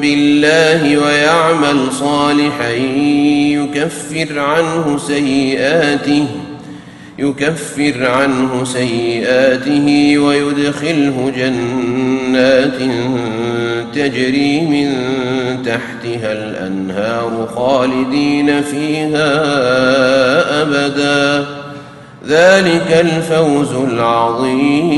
بالله ويعمل صالحا يكفر عنه سيئاته يكفر عنه سيئاته ويدخله جنات تجري من تحتها الأنهار خالدين فيها أبدا. ذلك الفوز العظيم.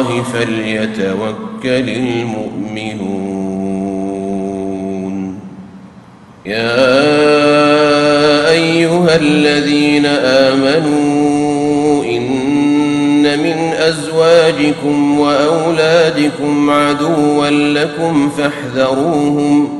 الله فليتوكل المؤمنون. يا أيها الذين آمنوا إن من أزواجكم وأولادكم عدوا لكم فاحذروهم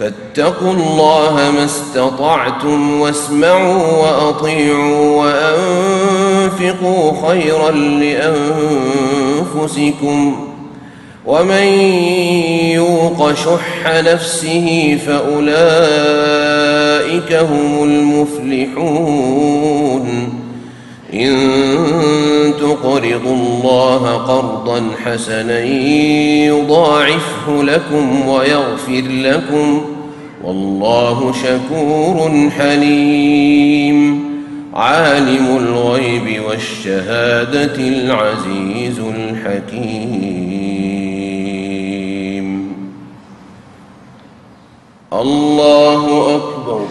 فاتقوا الله ما استطعتم واسمعوا وأطيعوا وأنفقوا خيرا لأنفسكم ومن يوق شح نفسه فأولئك هم المفلحون حسنا يضاعفه لكم ويغفر لكم والله شكور حليم. عالم الغيب والشهادة العزيز الحكيم. الله أكبر.